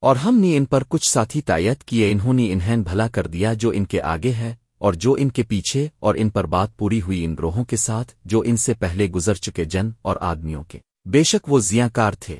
اور ہم نے ان پر کچھ ساتھی تائید کیے، انہوں نے انہیں بھلا کر دیا جو ان کے آگے ہے اور جو ان کے پیچھے اور ان پر بات پوری ہوئی ان روحوں کے ساتھ جو ان سے پہلے گزر چکے جن اور آدمیوں کے۔ بے شک وہ زیاں کار تھے۔